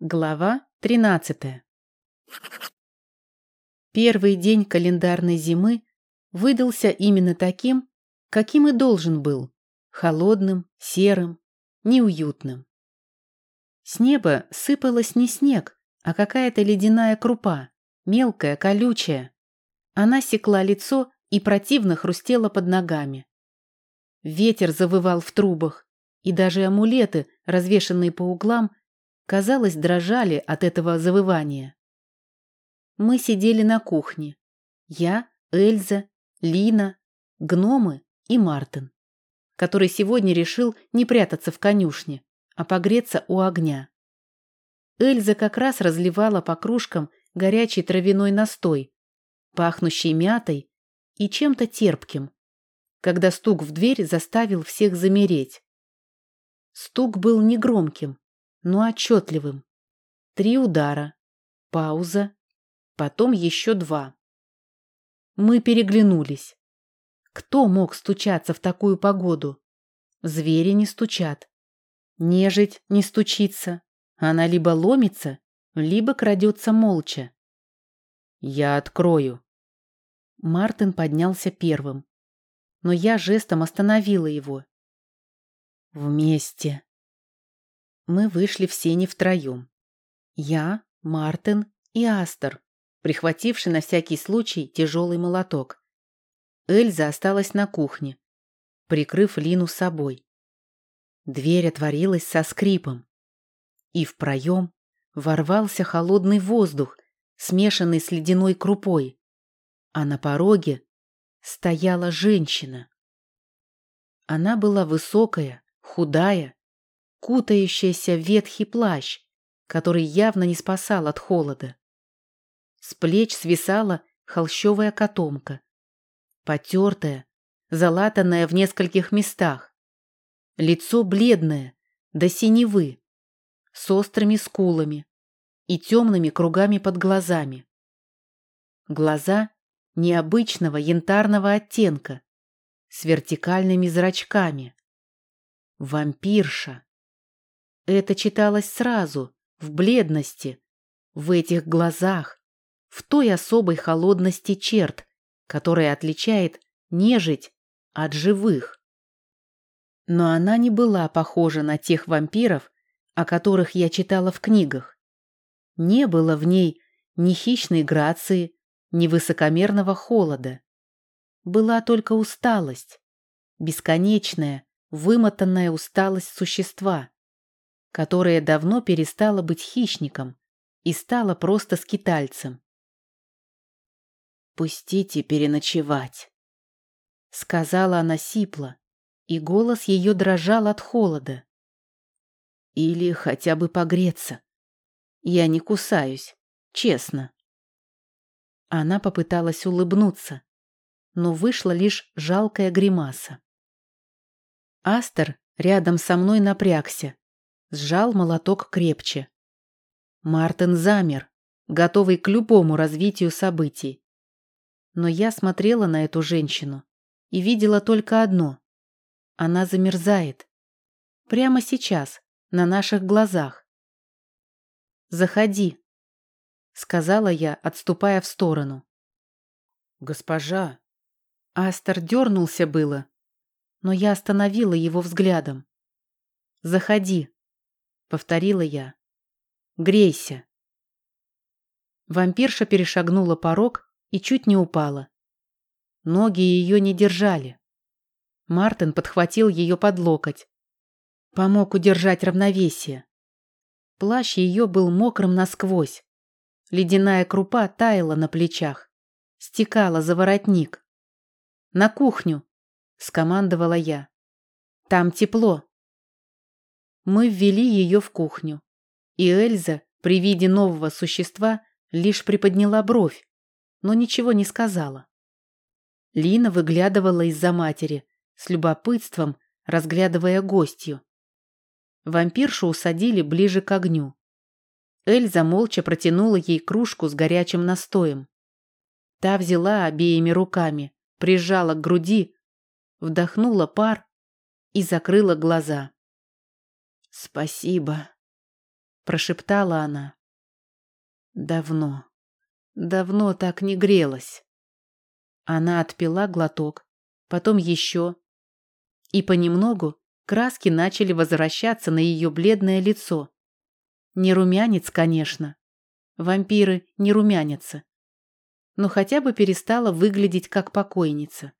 Глава 13. Первый день календарной зимы выдался именно таким, каким и должен был – холодным, серым, неуютным. С неба сыпалась не снег, а какая-то ледяная крупа, мелкая, колючая. Она секла лицо и противно хрустела под ногами. Ветер завывал в трубах, и даже амулеты, развешанные по углам, казалось, дрожали от этого завывания. Мы сидели на кухне. Я, Эльза, Лина, гномы и Мартин, который сегодня решил не прятаться в конюшне, а погреться у огня. Эльза как раз разливала по кружкам горячий травяной настой, пахнущий мятой и чем-то терпким, когда стук в дверь заставил всех замереть. Стук был негромким, но отчетливым. Три удара, пауза, потом еще два. Мы переглянулись. Кто мог стучаться в такую погоду? Звери не стучат. Нежить не стучится. Она либо ломится, либо крадется молча. «Я открою». Мартин поднялся первым. Но я жестом остановила его. «Вместе», мы вышли все не втроем. Я, Мартин и Астер, прихвативший на всякий случай тяжелый молоток. Эльза осталась на кухне, прикрыв Лину собой. Дверь отворилась со скрипом, и в проем ворвался холодный воздух, смешанный с ледяной крупой, а на пороге стояла женщина. Она была высокая, худая, кутающаяся в ветхий плащ, который явно не спасал от холода. С плеч свисала холщовая котомка, потертая, залатанная в нескольких местах. Лицо бледное, до синевы, с острыми скулами и темными кругами под глазами. Глаза необычного янтарного оттенка, с вертикальными зрачками. Вампирша. Это читалось сразу, в бледности, в этих глазах, в той особой холодности черт, которая отличает нежить от живых. Но она не была похожа на тех вампиров, о которых я читала в книгах. Не было в ней ни хищной грации, ни высокомерного холода. Была только усталость, бесконечная, вымотанная усталость существа, которая давно перестала быть хищником и стала просто скитальцем. «Пустите переночевать», — сказала она сипло, и голос ее дрожал от холода. «Или хотя бы погреться. Я не кусаюсь, честно». Она попыталась улыбнуться, но вышла лишь жалкая гримаса. Астер рядом со мной напрягся, сжал молоток крепче. Мартин замер, готовый к любому развитию событий. Но я смотрела на эту женщину и видела только одно. Она замерзает. Прямо сейчас, на наших глазах. «Заходи», — сказала я, отступая в сторону. «Госпожа». Астер дернулся было, но я остановила его взглядом. «Заходи», повторила я. Грейся. Вампирша перешагнула порог и чуть не упала. Ноги ее не держали. Мартин подхватил ее под локоть. Помог удержать равновесие. Плащ ее был мокрым насквозь. Ледяная крупа таяла на плечах. Стекала за воротник. «На кухню!» — скомандовала я. «Там тепло!» Мы ввели ее в кухню. И Эльза при виде нового существа лишь приподняла бровь, но ничего не сказала. Лина выглядывала из-за матери, с любопытством разглядывая гостью. Вампиршу усадили ближе к огню. Эльза молча протянула ей кружку с горячим настоем. Та взяла обеими руками, прижала к груди, вдохнула пар и закрыла глаза. «Спасибо», прошептала она. Давно, давно так не грелась. Она отпила глоток, потом еще. И понемногу краски начали возвращаться на ее бледное лицо. Не румянец, конечно. Вампиры не румянятся. Но хотя бы перестала выглядеть как покойница.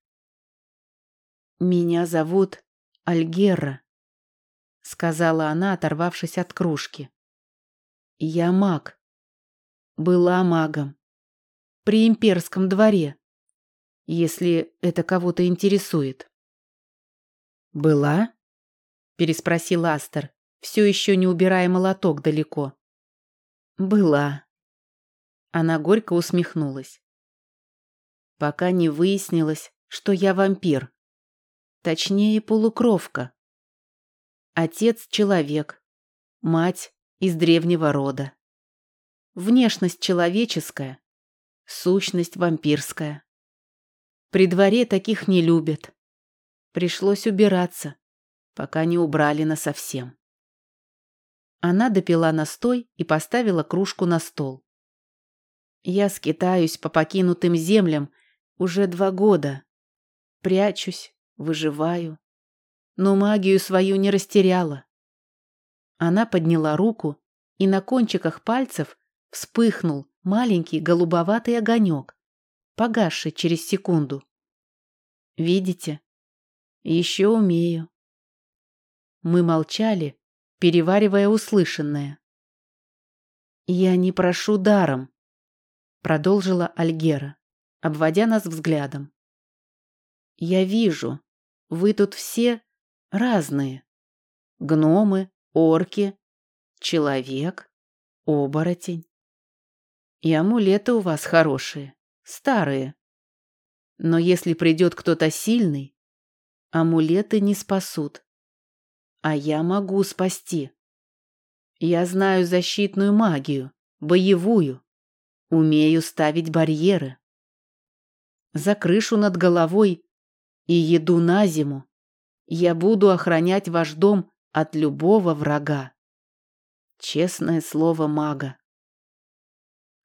«Меня зовут Альгерра», — сказала она, оторвавшись от кружки. «Я маг. Была магом. При имперском дворе если это кого-то интересует. «Была?» – переспросил Астер, все еще не убирая молоток далеко. «Была». Она горько усмехнулась. «Пока не выяснилось, что я вампир. Точнее, полукровка. Отец – человек, мать – из древнего рода. Внешность человеческая, сущность вампирская. При дворе таких не любят. Пришлось убираться, пока не убрали насовсем. Она допила настой и поставила кружку на стол. Я скитаюсь по покинутым землям уже два года. Прячусь, выживаю. Но магию свою не растеряла. Она подняла руку, и на кончиках пальцев вспыхнул маленький голубоватый огонек погасший через секунду. Видите? Еще умею. Мы молчали, переваривая услышанное. «Я не прошу даром», — продолжила Альгера, обводя нас взглядом. «Я вижу, вы тут все разные. Гномы, орки, человек, оборотень. И амулеты у вас хорошие старые. Но если придет кто-то сильный, амулеты не спасут. А я могу спасти. Я знаю защитную магию, боевую. Умею ставить барьеры. За крышу над головой и еду на зиму я буду охранять ваш дом от любого врага. Честное слово мага.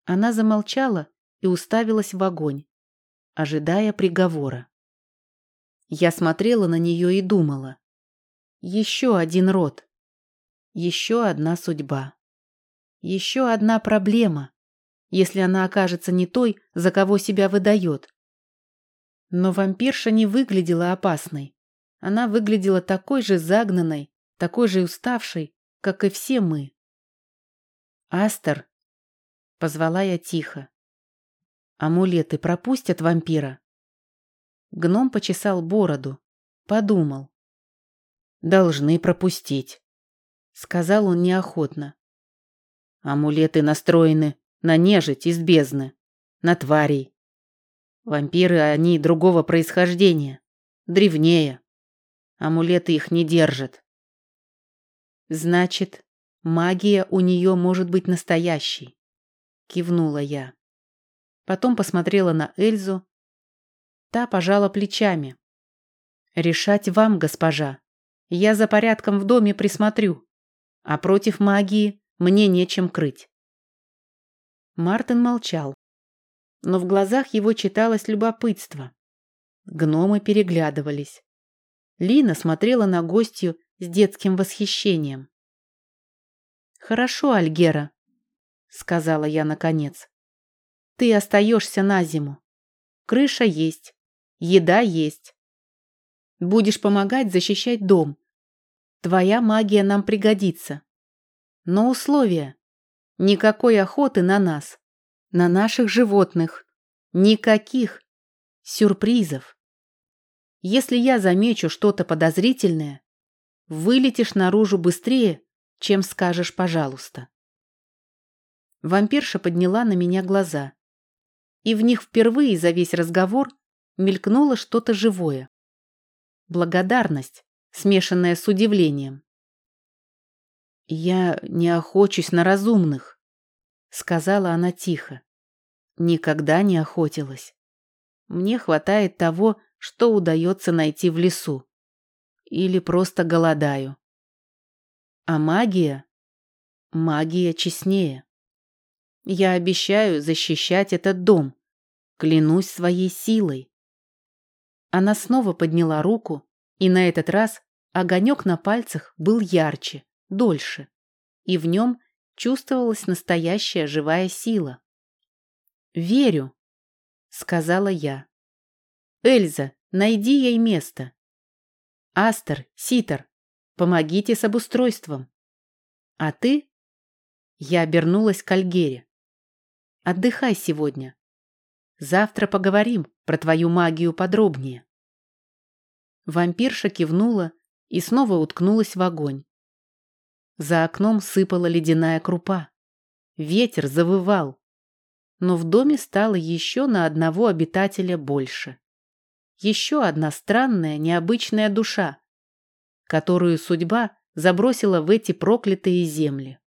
Она замолчала и уставилась в огонь, ожидая приговора. Я смотрела на нее и думала. Еще один род. Еще одна судьба. Еще одна проблема, если она окажется не той, за кого себя выдает. Но вампирша не выглядела опасной. Она выглядела такой же загнанной, такой же уставшей, как и все мы. «Астер!» — позвала я тихо. Амулеты пропустят вампира? Гном почесал бороду, подумал. Должны пропустить, сказал он неохотно. Амулеты настроены на нежить из бездны, на тварей. Вампиры они другого происхождения, древнее. Амулеты их не держат. Значит, магия у нее может быть настоящей, кивнула я. Потом посмотрела на Эльзу. Та пожала плечами. «Решать вам, госпожа. Я за порядком в доме присмотрю. А против магии мне нечем крыть». Мартин молчал. Но в глазах его читалось любопытство. Гномы переглядывались. Лина смотрела на гостью с детским восхищением. «Хорошо, Альгера», — сказала я наконец. Ты остаешься на зиму. Крыша есть, еда есть. Будешь помогать защищать дом. Твоя магия нам пригодится. Но условия. Никакой охоты на нас, на наших животных. Никаких сюрпризов. Если я замечу что-то подозрительное, вылетишь наружу быстрее, чем скажешь «пожалуйста». Вампирша подняла на меня глаза и в них впервые за весь разговор мелькнуло что-то живое. Благодарность, смешанная с удивлением. «Я не охочусь на разумных», — сказала она тихо. «Никогда не охотилась. Мне хватает того, что удается найти в лесу. Или просто голодаю. А магия? магия честнее. Я обещаю защищать этот дом. Клянусь своей силой. Она снова подняла руку, и на этот раз огонек на пальцах был ярче, дольше, и в нем чувствовалась настоящая живая сила. «Верю», — сказала я. «Эльза, найди ей место. Астер, Ситер, помогите с обустройством. А ты?» Я обернулась к Альгере. «Отдыхай сегодня. Завтра поговорим про твою магию подробнее». Вампирша кивнула и снова уткнулась в огонь. За окном сыпала ледяная крупа. Ветер завывал. Но в доме стало еще на одного обитателя больше. Еще одна странная, необычная душа, которую судьба забросила в эти проклятые земли.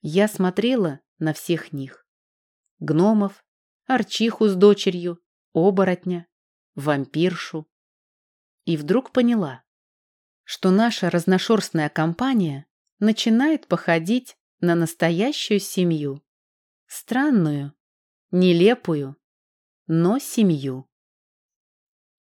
Я смотрела на всех них. Гномов, Арчиху с дочерью, оборотня, вампиршу. И вдруг поняла, что наша разношерстная компания начинает походить на настоящую семью. Странную, нелепую, но семью.